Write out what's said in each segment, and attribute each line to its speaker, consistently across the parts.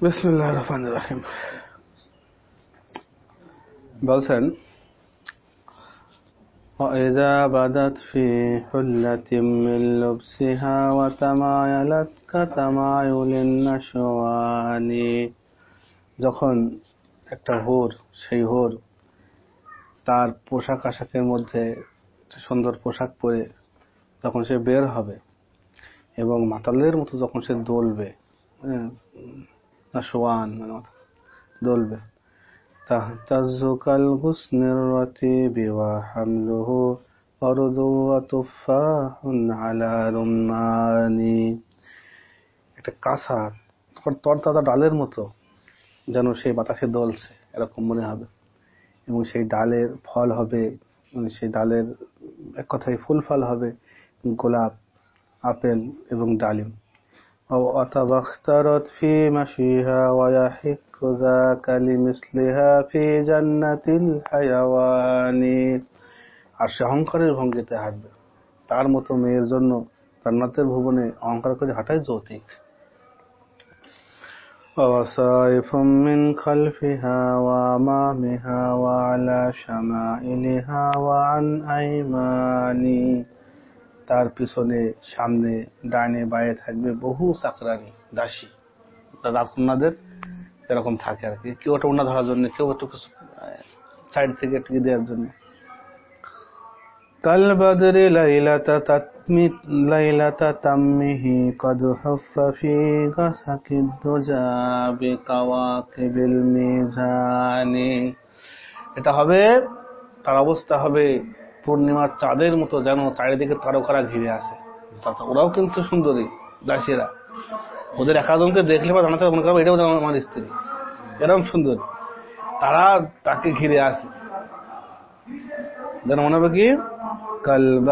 Speaker 1: বিসমুল্লাহ রহমান রাহিম বলছেন وإذا بدت في حلة من لبسها وتمايلت كتمايل النشوان যখন একটা হোর সেই হোর তার পোশাক আশাকের মধ্যে সুন্দর পোশাক পরে যখন সে বের হবে এবং মাতালের মতো যখন সে দোলবে হ্যাঁ, নাশওয়ান মানে মাথা দোলবে تهتز كالغصن الرتيب وحمله فرد وتفاح على رمان একটা কাঁচা তরতাজা ডালের মতো যেন সেই বাতাসে দলছে এরকম মনে হবে এবং সেই ডালের ফল হবে মানে সেই ডালের এক কথায় ফুল ফল হবে গোলাপ আপেল এবং ডালিম أو اخترت في مشيها ويحك ذاك لمثلها في جنة الحيوان আর সে অহংকারের ভঙ্গিতে হাঁটবে তার মতো মেয়ের জন্য জান্নাতের ভুবনে অহংকার করে হাঁটাই যৌতিক ووصائف من خلفها وأمامها وعلى شمائلها وعن أيماني তার পিছনে, সামনে ডাইনে বায়ে থাকবে বহু চাকরানি, দাসী। রাজকন্যাদের এরকম থাকে আর কি। কেউ একটা উন্না ধরার জন্য, কেউ একটু সাইড থেকে একটু দেওয়ার জন্য। কাল বাদরে লাইলাতা লাইলাতা এটা হবে, তার অবস্থা হবে পূর্ণিমার চাঁদের মতো যেন চারিদিকে তারকারা ঘিরে আছে। ওরাও কিন্তু সুন্দরী, দাসীরা। ওদের একাজনকে দেখলে বা জানাতে মনে করব, এটাও আমার স্ত্রী। এরকম সুন্দর। তারা তাকে ঘিরে আছে। যেন মনে হবে কি? কাল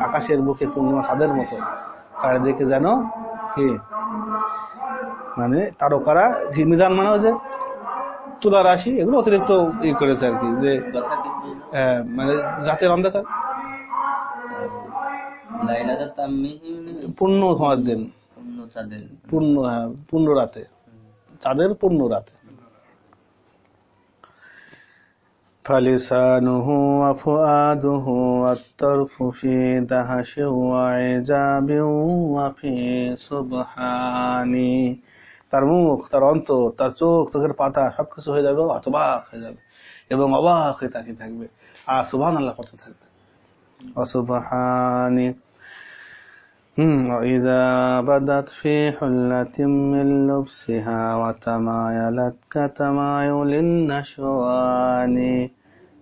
Speaker 1: আকাশের বুকে পূর্ণিমা চাঁদের মতো। চারিদিকে যেন কি? মানে তারকারা মিজান মানে যে তুলা রাশি এগুলো অতিরিক্ত ই করেছে আর কি যে মানে রাতের অন্ধকার পূর্ণ হওয়ার দিন পূর্ণ হ্যাঁ পূর্ণ রাতে চাঁদের পূর্ণ রাতে فلسانه وفؤاده والطرف في دهش وعجاب وفي سبحاني তার মুখ তার অন্তর তার চোখ চোখের পাতা সবকিছু হয়ে যাবে হতবাক হয়ে যাবে এবং অবাক হয়ে তাকিয়ে থাকবে আর সুবহান আল্লাহ করতে থাকবে অসুবহানি وإذا بدت في حلة من لبسها وتمايلت كتمايل النشوان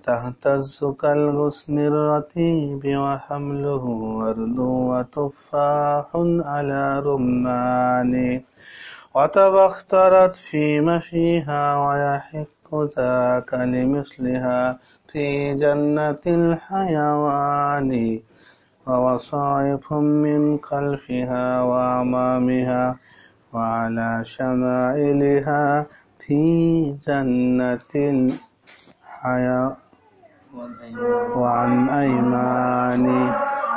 Speaker 1: تهتز كالغصن الرتيب وحمله ورد وتفاح على رمان وتبخترت في مشيها ويحق ذاك لمثلها في جنة الحيوان ووصائف من خلفها وأمامها وعلى شمائلها في جنة الحياة وعن أيمان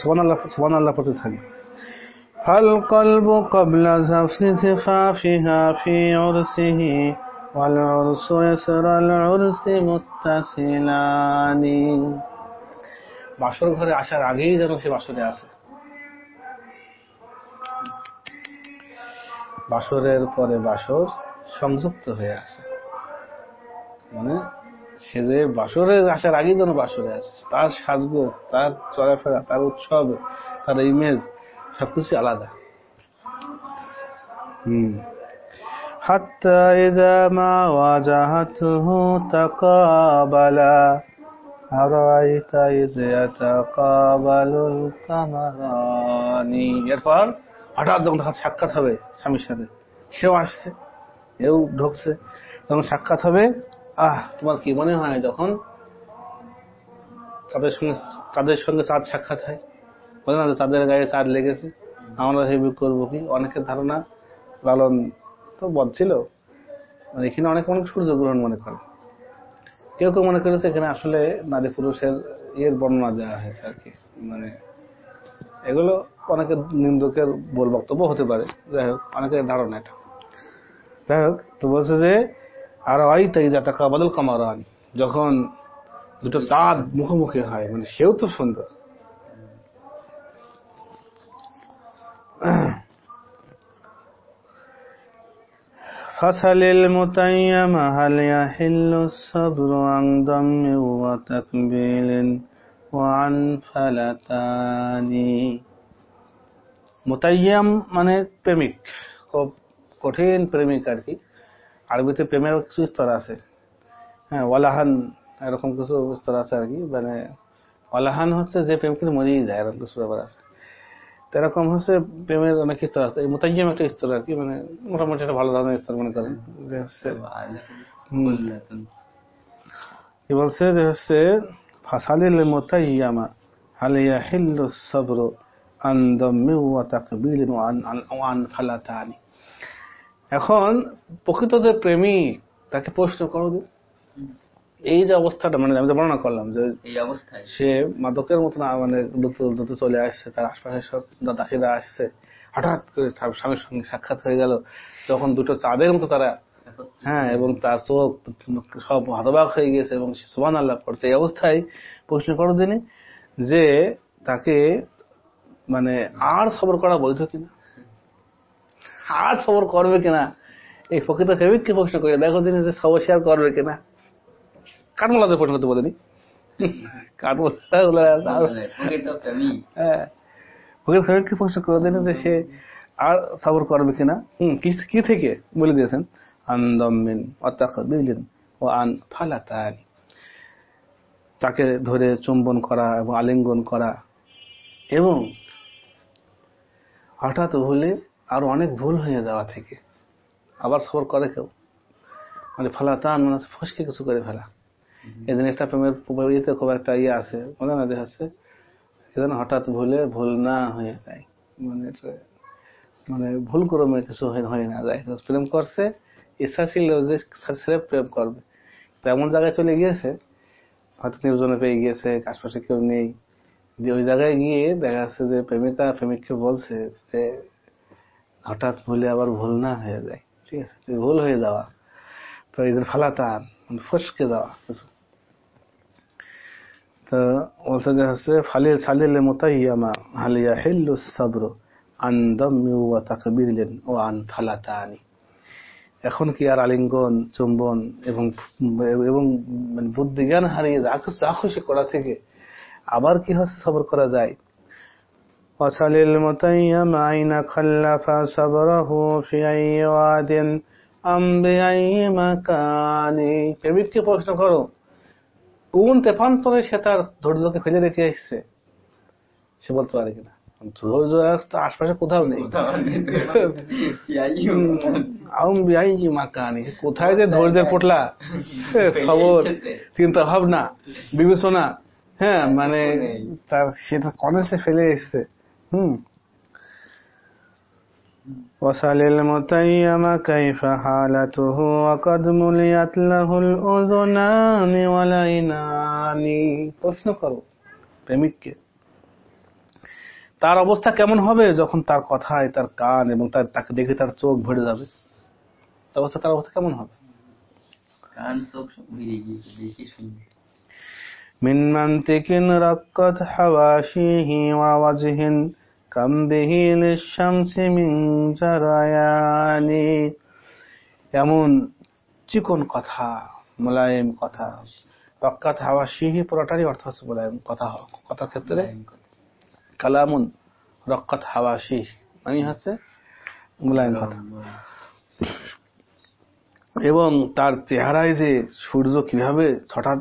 Speaker 1: সোমান আল্লাহ সোমান আল্লাহ পথে থাকবে فالقلب قبل زفت زفافها في عرسه والعرس يسر العرس متصلان বাসর ঘরে আসার আগেই যেন সে বাসরে আছে বাসরের পরে বাসর সংযুক্ত হয়ে আছে মানে সে যে বাসরে আসার আগেই যেন বাসরে আছে তার সাজগোজ তার চলাফেরা তার উৎসব তার ইমেজ সবকিছু আলাদা হম حتى إذا ما واجهته تقابلا أرأيت إذ يتقابل القمران এরপর হঠাৎ যখন তার সাক্ষাৎ হবে স্বামীর সাথে সেও আসছে এও ঢুকছে যখন সাক্ষাৎ হবে আহ, তোমার কি মনে হয় যখন তাদের সঙ্গে তাদের সঙ্গে চাঁদ সাক্ষাৎ হয়? বলে না চাঁদের গায়ে চাঁদ লেগেছে? আমরা হেবি করব কি? অনেকের ধারণা লালন তো বদ ছিল। মানে এখানে অনেক অনেক সূর্যগ্রহণ মনে করে। কেউ কেউ মনে করেছে এখানে আসলে নারী পুরুষের ইয়ের বর্ণনা দেওয়া হয়েছে আর কি। মানে এগুলো অনেকের নিন্দকের বল বক্তব্য হতে পারে। যাই হোক, অনেকের ধারণা এটা। যাই হোক, তো বলছে যে আর ওই তাই যা টাকা বদল কামার যখন দুটো চাঁদ মুখোমুখি হয় মানে সেও তো সুন্দর فسل المتيم هل يحل الصبر عن ضم وتكبيل وعن فلتان মুতাইয়াম মানে প্রেমিক খুব কঠিন প্রেমিক আর কি আরবিতে প্রেমের কিছু স্তর আছে। হ্যাঁ ওয়ালাহান এরকম কিছু স্তর আছে আর কি। মানে ওয়ালাহান হচ্ছে যে প্রেম কিন্তু মরেই যায়, এরকম কিছু ব্যাপার আছে। এরকম হচ্ছে প্রেমের অনেক স্তর আছে। এই মুতাইয়াম একটা স্তর আর কি মানে মোটামুটি একটা ভালো ধরনের স্তর মনে করেন। যে হচ্ছে কি বলছে যে হচ্ছে, ফাসালিল মোতাইয়ামা, হাল ইয়াহিল্লু সাবরু আন দাম্মি ওয়া তাকবিলিন ওয়া আন ওয়া আন ফালাতানি। এখন প্রকৃত যে প্রেমী তাকে প্রশ্ন করো এই যে অবস্থাটা মানে আমি যে বর্ণনা করলাম যে
Speaker 2: এই অবস্থায়।
Speaker 1: সে মাদকের মতন মানে দুটো দুটো চলে আসছে তার আশপাশে সব দাসীরা আসছে হঠাৎ করে স্বামীর সঙ্গে সাক্ষাৎ হয়ে গেল যখন দুটো চাঁদের মতো তারা হ্যাঁ এবং তার চোখ সব হতবাক হয়ে গেছে এবং সুবান আল্লাহ পড়ছে। এই অবস্থায় প্রশ্ন করো দিনে যে তাকে মানে আর খবর করা বৈধ কিনা? আর সবর করবে কিনা? এই প্রকৃত প্রেমিককে প্রশ্ন করে? দেখো দিনে যে সবর শেয়ার করবে কিনা? কাঠমোলাদের প্রশ্ন করতে বলেনি। হ্যাঁ। ফকির প্রশ্ন করে দিলেন যে সে আর সবর করবে কিনা? হম কি কি থেকে বলে দিয়েছেন? আন্দমিন ও আন ফালাতানি। তাকে ধরে চুম্বন করা এবং আলিঙ্গন করা। এবং হঠাৎ ভুলে আরও অনেক ভুল হয়ে যাওয়া থেকে। আবার সবর করে কেউ? মানে ফেলা মানে হচ্ছে ফসকে কিছু করে ফেলা। এদিন একটা প্রেমের ইয়েতে খুব একটা ইয়ে আছে মনে না যে হচ্ছে সেখানে হঠাৎ ভুলে ভুল না হয়ে যায়। মানে মানে ভুল ক্রমে কিছু হয়ে না যায়। প্রেম করছে ইচ্ছা ছিল যে ছেলে প্রেম করবে। তো এমন জায়গায় চলে গিয়েছে হয়তো নির্জনে পেয়ে গিয়েছে আশপাশে কেউ নেই। দিয়ে ওই জায়গায় গিয়ে দেখা যাচ্ছে যে প্রেমিকা প্রেমিককে বলছে যে হঠাৎ ভুলে আবার ভুল না হয়ে যায়। ঠিক আছে? ভুল হয়ে যাওয়া। তো যে ফালাতান মানে ফসকে যাওয়া, কিছু। তো বলছে যে হচ্ছে, ফালিল সালিল মুতাইয়ামা হালিয়া হিল্লু সাবর আন দাম্মি ওয়া তাকবিরলিন ও আন ফালাতানি। এখন কি আর আলিঙ্গন, চুম্বন এবং এবং মানে বুদ্ধি জ্ঞান হারিয়ে যা খুশি করা থেকে আবার কি হচ্ছে সবর করা যায়? وسل المتيم أين خلف صبره في أي واد أم بأي مكان প্রেমিককে প্রশ্ন করো কোন তেপান্তরে সে তার ধৈর্যকে ফেলে রেখে এসছে সে বলতে পারে কিনা ধৈর্য আর তো আশপাশে কোথাও নেই আউম বিআই কি মাকানি সে কোথায় যে ধৈর্যের পোটলা এ, খবর চিন্তা ভাবনা বিবেচনা হ্যাঁ মানে তার সেটা কনে সে ফেলে এসছে হুম وسل المتيم كيف حالته وقد مليت له الأذنان والعينان প্রশ্ন করো প্রেমিককে তার অবস্থা কেমন হবে যখন তার কথায় তার কান এবং তার তাকে দেখে তার চোখ ভরে যাবে তার অবস্থা তার অবস্থা কেমন হবে
Speaker 2: কান চোখ সব বেরিয়ে গিয়েছে দেখি শুনি
Speaker 1: من منطق رقت حواشيه ووجه كم به للشمس من جريان এমন চিকন কথা মোলায়েম কথা রক্কাত হাওয়াশিহি পুরোটারই অর্থ হচ্ছে মোলায়েম কথা হওয়া। কথার ক্ষেত্রে কালামুন রক্কাত হাওয়াশিহ মানে হচ্ছে মোলায়েম কথা এবং তার চেহারায় যে সূর্য কীভাবে ছটা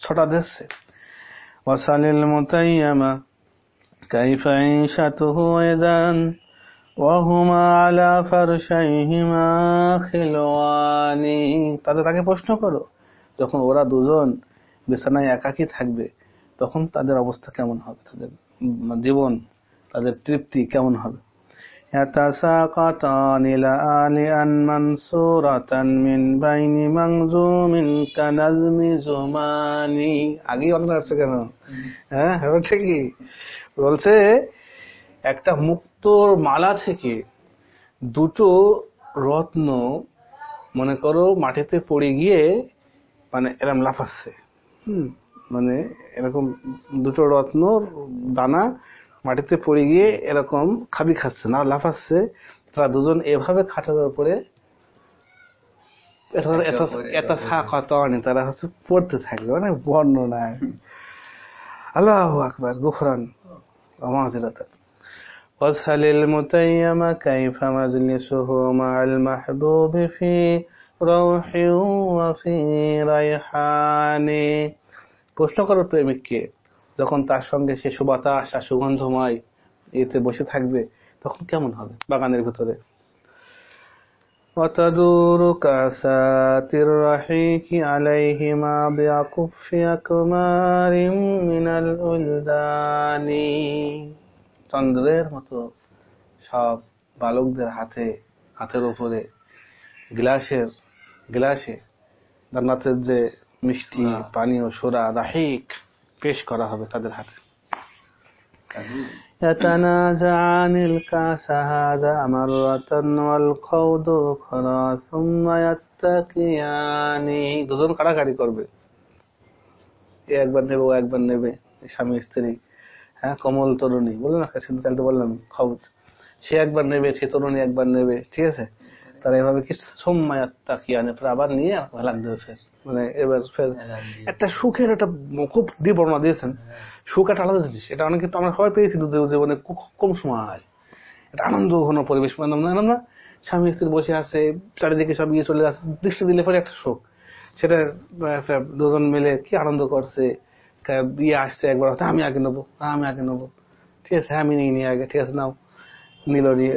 Speaker 1: ছটা দিচ্ছে ওয়াসালিল মুতাইয়ামা কাইফা ইনশাতুহু ইযান ওয়াহুমা আলা ফারশাইহিমা খিলওয়ানি। তাদের তাকে প্রশ্ন করো যখন ওরা দুজন বিছানায় একাকি থাকবে তখন তাদের অবস্থা কেমন হবে? তাদের জীবন তাদের তৃপ্তি কেমন হবে? يتساقطان لآلئا منصورة من بين منظوم كنظم زمان আগেই অন্য আসছে কেন হ্যাঁ হচ্ছে কি বলছে একটা মুক্তোর মালা থেকে দুটো রত্ন মনে করো মাটিতে পড়ে গিয়ে মানে এরম লাফাচ্ছে হুম মানে এরকম দুটো রত্ন দানা মাটিতে পড়ে গিয়ে এরকম খাবি খাচ্ছে না লাফাচ্ছে তারা দুজন এভাবে খাটের উপরে এটা- এটা- এটা কত তারা হচ্ছে পড়তে থাকবে মানে বর্ণনা আর কি। আল্লাহ আকবার গুফরান ومعذرة واسأل المتيم كيف مجلسه مع المحبوب في روح وفي ريحان প্রশ্ন করো প্রেমিককে যখন তার সঙ্গে সে সুবাতাস আর সুগন্ধময় এতে বসে থাকবে তখন কেমন হবে বাগানের ভিতরে وتدور كاسات الرحيق عليهما بأكف أكمار من الولدان চন্দ্রের মতো সব বালকদের হাতে হাতের উপরে গ্লাসের গ্লাসে জান্নাতের যে মিষ্টি পানীয় সোরা রাহিক পেশ করা হবে তাদের হাতে يتنازعان الكاس هذا مرة والقود أخرى ثم يتقيان দুজন কাড়াকাড়ি করবে এ একবার নেবে ও একবার নেবে এই স্বামী স্ত্রী হ্যাঁ কমল তরুণী বললাম না সিদ্ধ তো বললাম খবর সে একবার নেবে সে তরুণী একবার নেবে ঠিক আছে তারা এভাবে কি সোম্মায় তাকিয়ানে পরে আবার নিয়ে দেবে ফের মানে এবার ফের একটা সুখের একটা খুব দিয়ে বর্ণনা দিয়েছেন। সুখ একটা আলাদা জিনিস। এটা অনেক কিন্তু আমরা সবাই পেয়েছি জীবনে খুব কম সময়। এটা আনন্দ ঘন পরিবেশ। মানে না স্বামী স্ত্রী বসে আছে চারিদিকে সব ইয়ে চলে যাচ্ছে দৃষ্টি দিলে পরে একটা সুখ। সেটা দুজন মিলে কি আনন্দ করছে ইয়ে আসছে একবার আমি আগে নেব হ্যাঁ, আমি আগে নেব। ঠিক আছে হ্যাঁ, আমি নিয়ে নিয়ে আগে ঠিক আছে নাও। নিল নিয়ে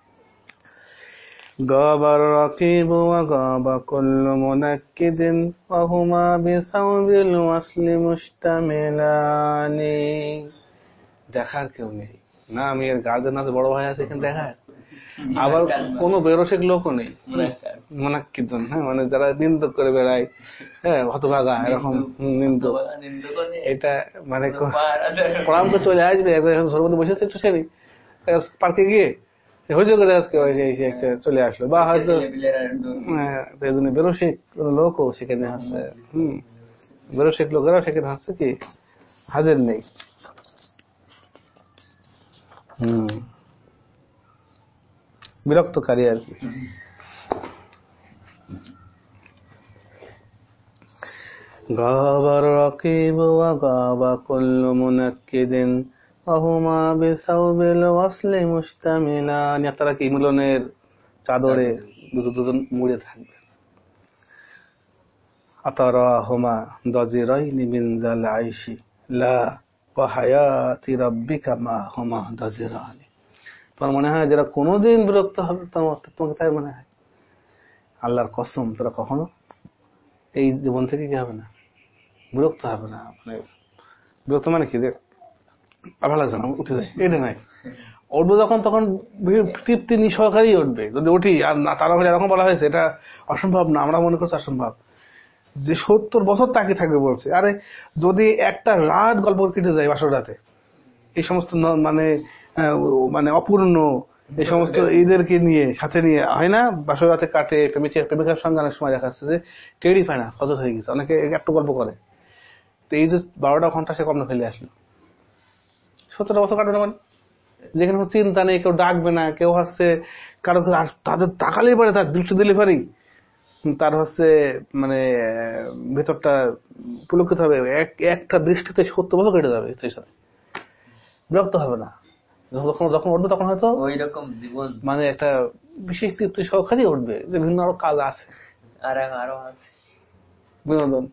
Speaker 1: غاب الرقيب وغاب كل منكد وهما بثوب الوصل مشتملان দেখার কেউ নেই না আমি এর গার্জেন আছে বড় ভাই আছে এখানে দেখার আবার কোনো বেরসিক লোকও নেই মোনাক্কিদুন হ্যাঁ মানে যারা নিন্দ করে বেড়ায় হ্যাঁ হতভাগা এরকম নিন্দ এটা মানে পড়াম তো চলে আসবে একজন সর্বদা বসেছে একটু সেরি পার্কে গিয়ে হুজুর করে আজকে এসে একটা চলে আসলো। বা হয়তো একজন হ্যাঁ, বেরোসিক লোকও সেখানে হাসছে হম লোকেরাও সেখানে হাসছে কি? হাজির নেই। হম বিরক্তকারী আর কি। গাবার রকিব গাবা মুনাক্কিদিন। তারা কি মিলনের চাদরে দুজন দুজন মুড়ে থাকবে? লা মা তোমার মনে হয় যারা কোনোদিন বিরক্ত হবে তোমার তোমাকে তাই মনে হয়? আল্লাহর কসম তোরা কখনো এই জীবন থেকে কি হবে না? বিরক্ত হবে না? মানে বিরক্ত মানে কি? দেখ উঠবো যখন তখন তৃপ্তি নিঃসহকারী উঠবে। যদি উঠি, আর না তারা হলে এরকম বলা হয়েছে, এটা অসম্ভব না, আমরা মনে করছি অসম্ভব। যে সত্তর বছর তাকে থাকবে বলছে। আরে, যদি একটা রাত গল্প কেটে যায় বাসর রাতে এই সমস্ত মানে মানে অপূর্ণ, এই সমস্ত ঈদেরকে নিয়ে, সাথে নিয়ে, হয় না? বাসর রাতে কাটে প্রেমিকের প্রেমিকার সঙ্গে অনেক সময় দেখা যাচ্ছে যে টেরই পায় না ফজর হয়ে গেছে। অনেকে একটু গল্প করে। তো এই যে বারোটা ঘণ্টা সে কম ফেলে আসলো। সতেরো বছর কাটবে না মানে। যেখানে কোনো চিন্তা নেই কেউ ডাকবে না কেউ হচ্ছে কারও তাদের তাকালেই পারে তার দৃষ্টি দিলে পারি তার হচ্ছে মানে ভেতরটা পুলকিত হবে একটা দৃষ্টিতে সত্তর বছর কেটে যাবে স্ত্রীর সাথে। বিরক্ত হবে না। যখন যখন উঠবে তখন হয়তো
Speaker 2: ওই রকম জীবন।
Speaker 1: মানে একটা বিশেষ তৃপ্তি সহকারে উঠবে যে বিভিন্ন আরও কাজ আছে।
Speaker 2: আর আরও আছে।
Speaker 1: বিনোদন।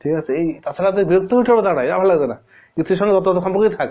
Speaker 1: ঠিক আছে এই তাছাড়া বিরক্ত উঠে আর ভালো লাগছে না। স্ত্রীর সঙ্গে যত সম্পর্কই থাক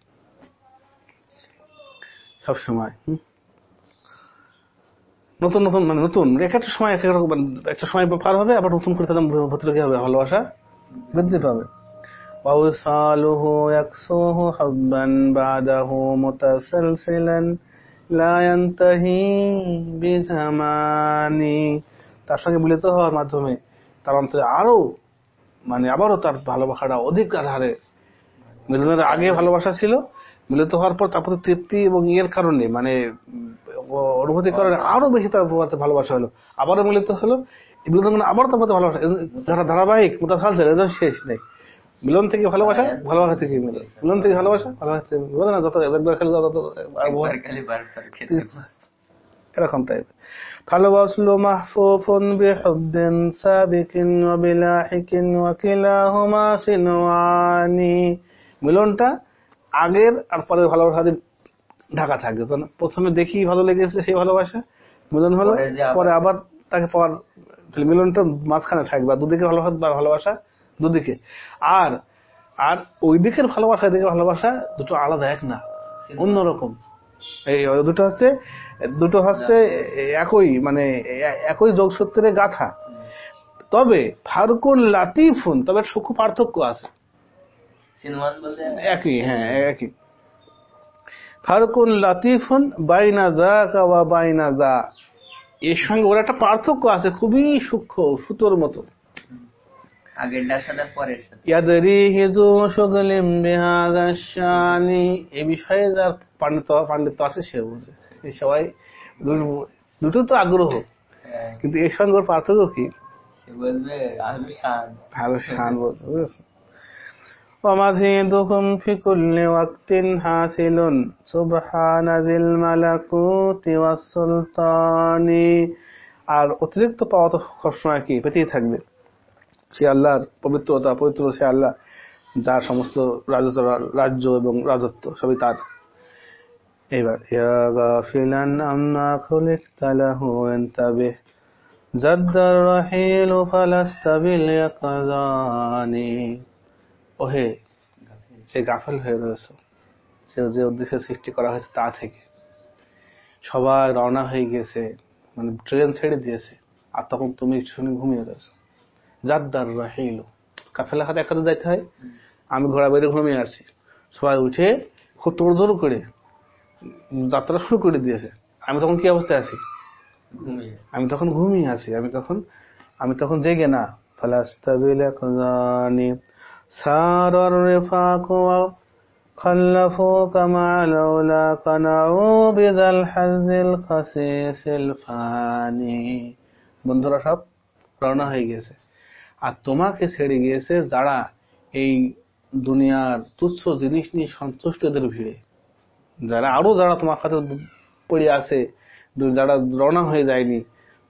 Speaker 1: সবসময় হুম? নতুন নতুন মানে নতুন এক একটা সময় এক এক রকম মানে একটা সময় পার হবে আবার নতুন করে তাদের ভেতরে কি হবে ভালোবাসা বৃদ্ধি পাবে ووصاله يكسوه حبا بعده متسلسلا لا ينتهي بزمان তার সঙ্গে মিলিত হওয়ার মাধ্যমে তার অন্তরে আরো মানে আবারও তার ভালোবাসাটা অধিক হারে মিলনের আগে ভালোবাসা ছিল মিলিত হওয়ার পর তার প্রতি তৃপ্তি এবং ইয়ের কারণে মানে উম, অনুভূতি কারণে আরো বেশি তার প্রতি ভালোবাসা হলো আবারও মিলিত হলো এই মিলন মানে আবার তার প্রতি ভালোবাসা এ- যারা ধারাবাহিক মোতাসালসেল এদের শেষ নেই মিলন থেকে ভালোবাসা ভালোবাসা থেকে মিলন মিলন থেকে ভালোবাসা ভালোবাসা থেকে মিলন। বলে না যত একবার খেলে তত আর বহু-
Speaker 2: একবার খালি বারবার খেতে
Speaker 1: এরকম টাইপ فالوصل محفوف بحب سابق وبلاحق وكلاهما سنوان মিলনটা আগের আর পরের ভালোবাসা দিয়ে ঢাকা থাকবে কারণ প্রথমে দেখি ভালো লেগেছে সেই ভালোবাসা। মিলন হলো
Speaker 2: পরে আবার-
Speaker 1: তাকে পাওয়ার মিলনটা মাঝখানে থাকবে দুদিকে ভালোবাসা বা ভালোবাসা দুদিকে। আর আর ওই দিকের ভালোবাসা এদিকে ভালোবাসা দুটো আলাদা এক না অন্যরকম এই দুটো হচ্ছে দুটো হচ্ছে একই মানে একই যোগসূত্রে গাথা। তবে ফারকুন লাতিফুন তবে সূক্ষ্ম পার্থক্য আছে। একই হ্যাঁ একই। ফারকুন লাতিফুন বাইনা দা কাওয়া বাইনা দা এর সঙ্গে ওর একটা পার্থক্য আছে খুবই সূক্ষ্ম সুতোর মতো। এই বিষয়ে যার পাণ্ডিত পাণ্ডিত্য আছে সে বুঝে। সবাই দুটো তো আগ্রহ।
Speaker 2: হ্যাঁ,
Speaker 1: কিন্তু এর সঙ্গে ওর পার্থক্য কি?
Speaker 2: সে বলবে শান
Speaker 1: বলছে বুঝেছ? ومزيدهم في كل وقت حاصل سبحان ذي الملكوت والسلطان আর অতিরিক্ত পাওয়া তো সবসময় কি পেতেই থাকবে সে আল্লাহর পবিত্রতা পবিত্র সে আল্লাহ যার সমস্ত রাজত্ব রাজ্য এবং রাজত্ব সবই তার এবার ইয়া গাফিলান আম্মা খুলিকতা লাহু ইনতাবিহ জাদ্দার রাহিল ফালাস্তা বিল ইয়াকাজানি ওহে যে গাফেল হয়ে রয়েছে যে যে উদ্দেশ্যে সৃষ্টি করা হয়েছে তা থেকে। সবাই রওনা হয়ে গেছে মানে ট্রেন ছেড়ে দিয়েছে আর তখন তুমি শুনে ঘুমিয়ে রয়েছো। জাদ্দার রাহিল। কাফেলা খাতে একসাথে যাইতে হয়? আমি ঘোড়া বেঁধে ঘুমিয়ে আছি। সবাই উঠে খুব তোড়জোড় করে যাত্রা শুরু করে দিয়েছে। আমি তখন কি অবস্থায় আছি? আমি তখন ঘুমিয়ে আছি। আমি তখন আমি তখন জেগে না। ফালাস্তাবিল ইয়াকজানি সারার রিফাক ওয়া خلفوك مع لولا قنعوا بذا الحظ الخسيس الفاني বন্ধুরা সব রওনা হয়ে গেছে আর তোমাকে ছেড়ে গিয়েছে যারা এই দুনিয়ার তুচ্ছ জিনিস নিয়ে সন্তুষ্টদের ভিড়ে যারা আরো যারা তোমার সাথে পড়ে আছে দু- যারা রওনা হয়ে যায়নি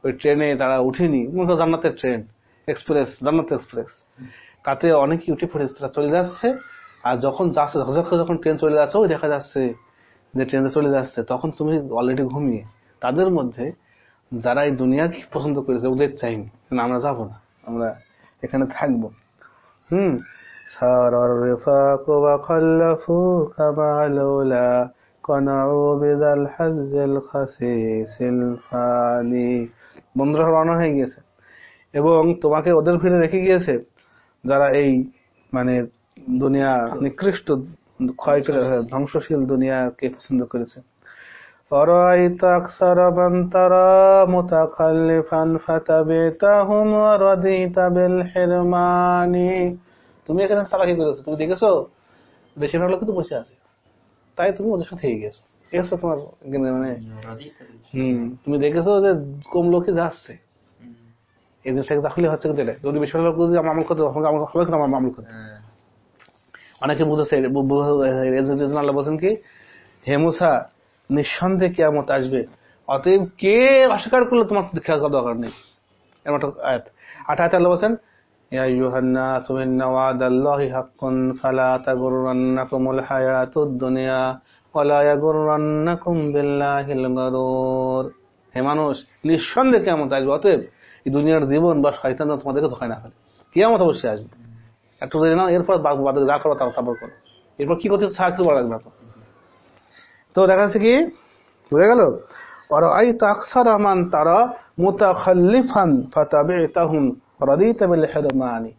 Speaker 1: ওই ট্রেনে তারা উঠেনি মনে করো জান্নাতের ট্রেন এক্সপ্রেস জান্নাত এক্সপ্রেস তাতে অনেকেই উঠে পড়েছে তারা চলে যাচ্ছে আর যখন যাচ্ছে ঝকঝকে যখন ট্রেন চলে যাচ্ছে ওই দেখা যাচ্ছে যে ট্রেনে চলে যাচ্ছে তখন তুমি অলরেডি ঘুমিয়ে তাদের মধ্যে যারা এই দুনিয়াকে পছন্দ করেছে ওদের চাইনি না আমরা যাব না আমরা এখানে থাকবো হুম সারার রিফাক ওয়া খাল্লাফুকা মা লাউলা قنعوا بذا الحظ الخسيس الفاني বন্ধুরা রওনা হয়ে গিয়েছে এবং তোমাকে ওদের ভিড়ে রেখে গিয়েছে যারা এই মানে দুনিয়া নিকৃষ্ট ক্ষয় করে ধ্বংসশীল দুনিয়াকে পছন্দ করেছে أرأيت أكثر من ترى متخلفا فتبعتهم ورضيت بالحرمان তুমি এখানে চালাকি করেছো তুমি দেখেছো বেশিরভাগ লোক তো বসে আছে তাই তুমি ওদের সাথে থেকে গেছো দেখেছো তোমার এখানে মানে হম তুমি দেখেছো যে কম লোকে যাচ্ছে এই জিনিসটা হচ্ছে কিন্তু যদি লোক যদি আমল করতে কিন্তু আমল করতে? হ্যাঁ। অনেকে বুঝেছে আল্লাহ বলছেন কি হে নিঃসন্দেহে কেয়ামত আসবে। অতএব কে অস্বীকার করলে তোমার খেয়াল করার দরকার নেই। হে মানুষ নিঃসন্দেহে কেমন আসবে। অতএব এই দুনিয়ার জীবন বা শয়তান তোমাদেরকে ধোকায় না ফেলে। কেমন অবশ্যই আসবে। একটু যদি না এরপর যা করো তারপর করো। এরপর কি করতে সাহায্য করা লাগবে তো। দেখা যাচ্ছে কি? বুঝে গেল? আর আই তাকসার আমান তারা মুতাখাল্লিফান ফাতাবিতাহুম রাদিতা বিল হিরমানি।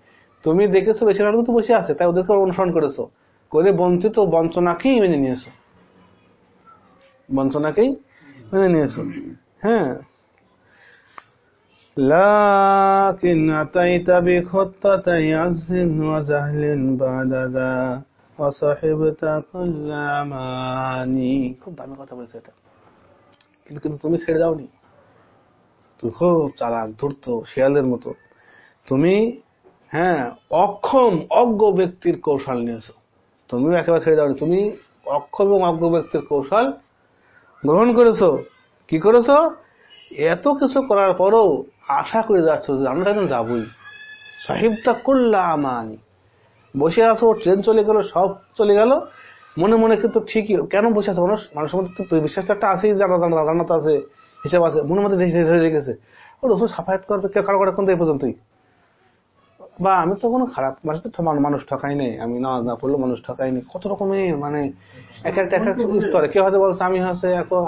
Speaker 1: তুমি দেখেছ বেশিরভাগ তো বসে আছে, তাই ওদেরকে অনুসরণ করেছ। করে বঞ্চিত বঞ্চনাকেই মেনে নিয়েছো। বঞ্চনাকেই মেনে নিয়েছো। হ্যাঁ। لكن أتيت بخطة عز وزهل بعد ذا وصحبت كل أماني খুব দামি কথা বলেছে এটা কিন্তু কিন্তু তুমি ছেড়ে দাওনি তুমি খুব চালাক ধূর্ত শিয়ালের মতো তুমি হ্যাঁ অক্ষম অজ্ঞ ব্যক্তির কৌশল নিয়েছো তুমিও একেবারে ছেড়ে দাওনি তুমি অক্ষম এবং অজ্ঞ ব্যক্তির কৌশল গ্রহণ করেছো কি করেছো এত কিছু করার পরও আশা করে যাচ্ছ যে আমরা একদিন যাবই। সাহিবটা করলা আমানি। বসে আছো, ট্রেন চলে গেল, সব চলে গেল। মনে মনে কিন্তু ঠিকই, কেন বসে আছে? মানুষ মানুষের মধ্যে তো বিশ্বাস তো একটা আছেই, জানা জানা জানাত আছে, হিসাব আছে। মনের মধ্যে যে ধরে রেখেছে। ও রসুল সাফায়াত করবে কেউ কারও করে কোন এই পর্যন্তই। বা আমি তো কোনো খারাপ মানুষ তো মানুষ ঠকাই নেই। আমি না না পড়লেও মানুষ ঠকাই নেই। কত রকমের মানে এক একটা এক একটা স্তরে। কেউ হয়তো বলছে, আমি হচ্ছে এত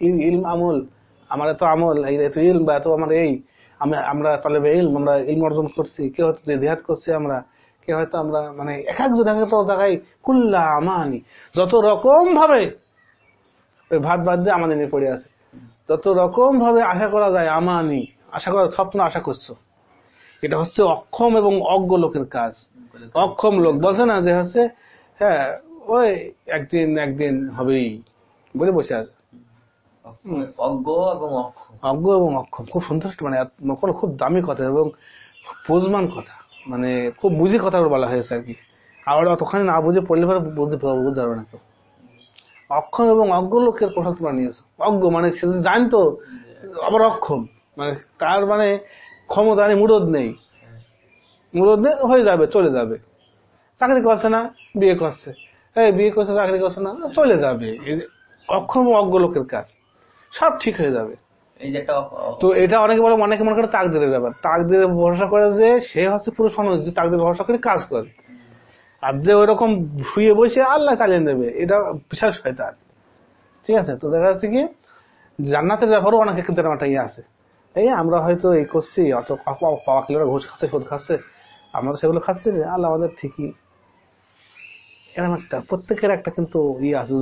Speaker 1: ইল- আমল। আমার এত আমল, এই এত ইলম বা এত আমার এই আমরা তলেবে ইলম, আমরা ইলম অর্জন করছি কেউ হয়তো জিহাদ করছি আমরা, কে হয়তো আমরা মানে এক একজন, এক একটা জায়গায়, কুল্লা আমানি, যত রকম ভাবে, ওই ভাত বাদ দিয়ে আমাদের নিয়ে পড়ে আছে, যত রকম ভাবে আশা করা যায় আমানি, আশা করা স্বপ্ন আশা করছ, এটা হচ্ছে অক্ষম এবং অজ্ঞ লোকের কাজ, অক্ষম লোক, বলছে না যে হচ্ছে হ্যাঁ ওই একদিন একদিন হবেই, বলে বসে আছে।
Speaker 2: অজ্ঞ এবং
Speaker 1: অজ্ঞ এবং অক্ষম, খুব সুন্দর মানে কোনো খুব দামি কথা এবং পোজমান কথা মানে খুব বুঝি কথা বলা হয়েছে আর কি। আর অতখানি না বুঝে পড়লে পরে বুঝতে বুঝতে পারবে না কেউ। অক্ষম এবং অজ্ঞ লোকের কৌশল তোমরা নিয়েছো। অজ্ঞ মানে সে জানতো, আবার অক্ষম মানে তার মানে ক্ষমতা নেই, মুরদ নেই। মুরদ নেই, হয়ে যাবে, চলে যাবে। চাকরি করছে না, বিয়ে করছে। এই বিয়ে করছে, চাকরি করছে না, চলে যাবে। এই যে অক্ষম অজ্ঞ লোকের কাজ। সব ঠিক হয়ে যাবে। তো এটা অনেকে বলে অনেকে মনে করে তাকদিরের ব্যাপার। তাকদিরে ভরসা করে যে সে হচ্ছে পুরুষ মানুষ যে তাকদির ভরসা করে কাজ করে। আর যে ওই রকম শুয়ে বসে আল্লাহ চালিয়ে নেবে এটা বিশাল শয়তান। ঠিক আছে? তো দেখা যাচ্ছে কি জান্নাতের ব্যাপারেও অনেকে কিন্তু এরকম একটা ইয়ে আছে। এই আমরা হয়তো এই করছি অত পাওয়া- কিলোরা ঘুষ খাচ্ছে সুদ খাচ্ছে। আমরা তো সেগুলো খাচ্ছি না আল্লাহ আমাদের ঠিকই। এরকম একটা প্রত্যেকের একটা কিন্তু ইয়ে আছে।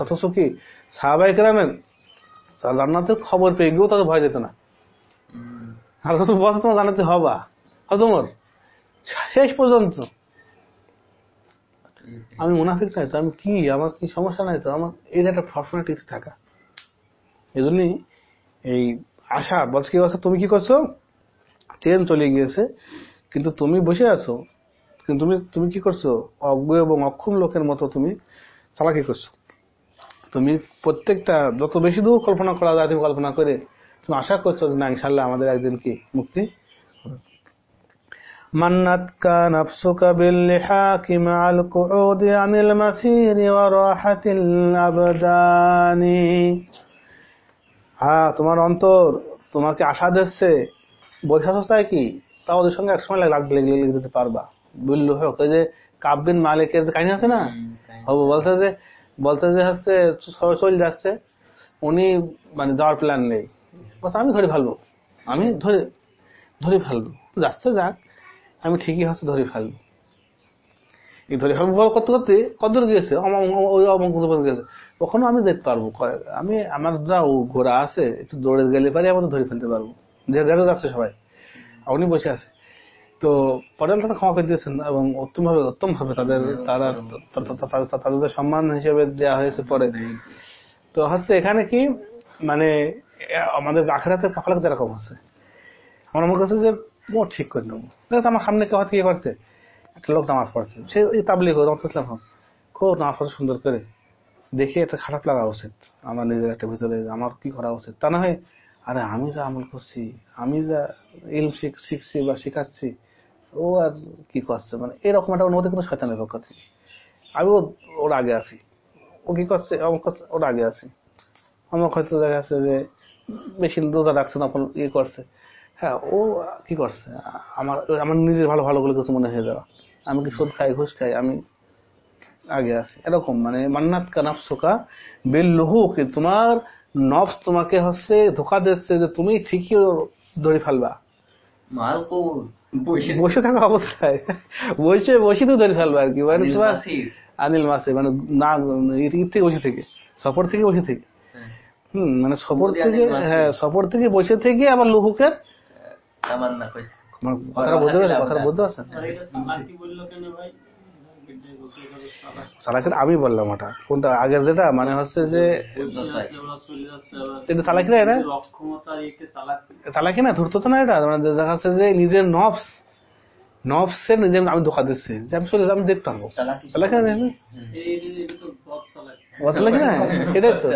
Speaker 1: অথচ কি সাহাবাই কেরামেন জান্নাতের খবর পেয়ে গিয়েও তাদের ভয় যেত না। আর রসুল বলছে তোমার জানাতে হবা? হজমর শেষ পর্যন্ত। আমি মুনাফিক নাই তো আমি কি? আমার কি সমস্যা নাই তো? আমার এই একটা সবসময় টিকে থাকা। এই জন্যই এই আশা বলছে কি বলছে তুমি কি করছ? ট্রেন চলে গিয়েছে কিন্তু তুমি বসে আছো। কিন্তু তুমি তুমি কি করছ? অজ্ঞ এবং অক্ষম লোকের মতো তুমি চালাকি করছ। তুমি প্রত্যেকটা যত বেশি দূর কল্পনা করা যায় তুমি কল্পনা করে তুমি আশা করছো যে না ইনশাল্লাহ আমাদের একদিন কি মুক্তি منتك نفسك باللحاق مع القعود عن المسير وراحة الأبدان হ্যাঁ তোমার অন্তর তোমাকে আশা দিচ্ছে বৈশা তাই কি তা ওদের সঙ্গে একসময় লাগবে লেগে লেগে যেতে পারবা বললো হোক ওই যে কাব্বিন মালিকের যে কাহিনী আছে না
Speaker 2: হুম, তাই।
Speaker 1: হবু বলছে যে বলতে যে হচ্ছে চলে যাচ্ছে। উনি মানে যাওয়ার প্ল্যান নেই। বলছে, আমি ধরে ফেলব। আমি ধরে ধরে ফেলব। যাচ্ছে যাক, আমি ঠিকই হচ্ছে ধরে ফেলব। ধরে ফেলব বল করতে করতে কতদূর গিয়েছে ওই অমুক গেছে ওখানেও আমি যেতে পারব আমি, আমার যা ঘোড়া আছে, একটু দৌড়ে গেলে পারি, আমি ধরে ফেলতে পারব। যে যাচ্ছে সবাই। উনি বসে আছে। তো পরে তারা ক্ষমা করে দিয়েছেন এবং উত্তম ভাবে উত্তম ভাবে তাদের তারা তাদের সম্মান হিসেবে দেওয়া হয়েছে পরে। তো হচ্ছে এখানে কি? মানে আমাদের আখেরাতের কাফালাতে এরকম আছে। আমার মনে করছে যে ও ঠিক করে নেব। আমার সামনে কেউ হয়তো ইয়ে করছে। একটা লোক নামাজ পড়ছে। সে তাবলিগ রহমতুল্লাহ খুব নামাজ পড়ছে সুন্দর করে। দেখে এটা খারাপ লাগা উচিত। আমার নিজের একটা ভিতরে আমার কি করা উচিত? তা না হয়, আরে আমি যা আমল করছি, আমি যা ইলম শিখ- শিখছি বা শিখাচ্ছি ও আর কি করছে? মানে এরকম একটা অনুমতি কোনো শয়তানের পক্ষ থেকে। আমি ওর আগে আছি। ও কি করছে? করছে ওর আগে আছি। অমুক হয়তো দেখা যাচ্ছে যে বেশি রোজা রাখছে না আপনার ইয়ে করছে। হ্যাঁ ও কি করছে? আমার আমার নিজের ভালো ভালো গুলো কিছু মনে হয়ে যাওয়া। আমি কি সুদ খাই, ঘুষ খাই? আমি আগে আছি। এরকম মানে মান্নাত কা নাফসুকা বিল লুহুকি তোমার নফস তোমাকে হচ্ছে ধোকা দিচ্ছে যে তুমি ঠিকই ধরে ফেলবা।
Speaker 2: মাল বসে
Speaker 1: বসে থাকা অবস্থায়। বসে বসে তো ধরে ফেলব আর কি। মানে তোমার আনিল মাসে মানে না থেকে বসে থেকে সফর থেকে বসে থেকে।
Speaker 2: হ্যাঁ,
Speaker 1: হম মানে সফর থেকে হ্যাঁ সফর থেকে বসে থেকে আবার লুহুকের
Speaker 2: তামান্না কইছে।
Speaker 1: আমার কথাটা বুঝতে পারছেন কথাটা বুঝতে পারছেন চালাকের আমি বললাম ওটা। কোনটা? আগের যেটা মানে হচ্ছে যে এটা চালাকি না? এটা চালাকি না ধূর্ত তো না এটা। মানে দেখা যাচ্ছে যে নিজের নফস নফসের নিজে আমি ধোকা দিচ্ছি। যে আমি চলে যাব, আমি দেখতে পারব
Speaker 2: চালাকি
Speaker 1: না? সেটাই তো।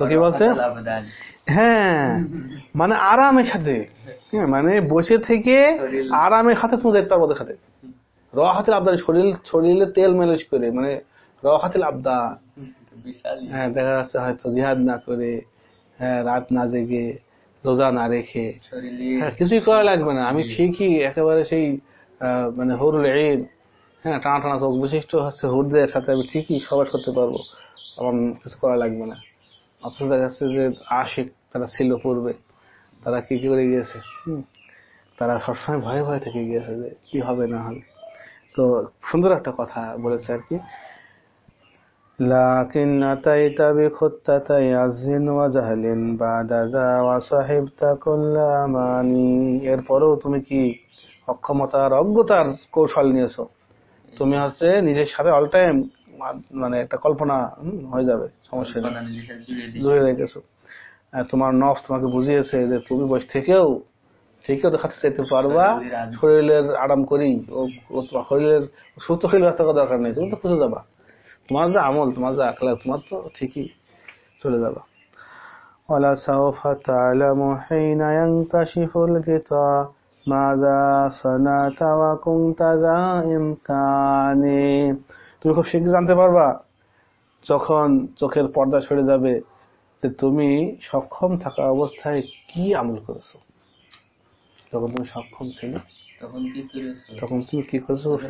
Speaker 1: তো কি বলছে? হ্যাঁ মানে আরামের সাথে। হ্যাঁ, মানে বসে থেকে আরামের সাথে তুমি দেখতে পারব সাথে। র হাতের শরীর শরীরে তেল মালিশ করে মানে র হাতের আবদান
Speaker 2: বিশাল।
Speaker 1: হ্যাঁ দেখা যাচ্ছে হয়তো জিহাদ না করে হ্যাঁ রাত না জেগে রোজা না রেখে। হ্যাঁ কিছুই করা লাগবে না। আমি ঠিকই একেবারে সেই মানে হরুল ঈদ। হ্যাঁ টানা টানা চোখ বিশিষ্ট হচ্ছে হুরদের সাথে আমি ঠিকই সবাস করতে পারব। আমার কিছু করা লাগবে না। অথচ দেখা যাচ্ছে যে আশিক তারা ছিল পূর্বে তারা কি কি করে গিয়েছে হুম। তারা সবসময় ভয়ে ভয়ে থেকে গিয়েছে যে কি হবে না হবে তো সুন্দর একটা কথা বলেছে আর কি لكن أتيت بخطة عز وجهل بعد ذا وصحبت كل أماني এরপরেও তুমি কি অক্ষমতার অজ্ঞতার কৌশল নিয়েছো তুমি হচ্ছে নিজের সাথে অল টাইম মানে একটা কল্পনা হুম, হয়ে যাবে সমস্যা নেই
Speaker 2: বানানো লিখে জুড়ে দিই
Speaker 1: জুড়ে রেখেছো আহ, তোমার নফস তোমাকে বুঝিয়েছে যে তুমি বসে থেকেও ঠিকই ওদের কাছে যেতে পারবা
Speaker 2: শরীরের আরাম।
Speaker 1: শরীরের আরাম করি ও ও তোমার শরীরের সুস্থ শরীর ব্যস্ত করার দরকার নেই তুমি তো খুঁজে যাবা তোমার যে আমল তোমার যে আখলা তোমার তো ঠিকই চলে যাবা ولسوف تعلم حين ينكشف الغطاء ماذا صنعت وكنت ذا إمكان তুমি খুব শীঘ্র জানতে পারবা যখন চোখের পর্দা সরে যাবে যে তুমি সক্ষম থাকা অবস্থায় কি আমল করেছ। যখন তুমি সক্ষম ছিল
Speaker 2: তখন কি করেছ?
Speaker 1: তখন তুমি কি করেছ? খুব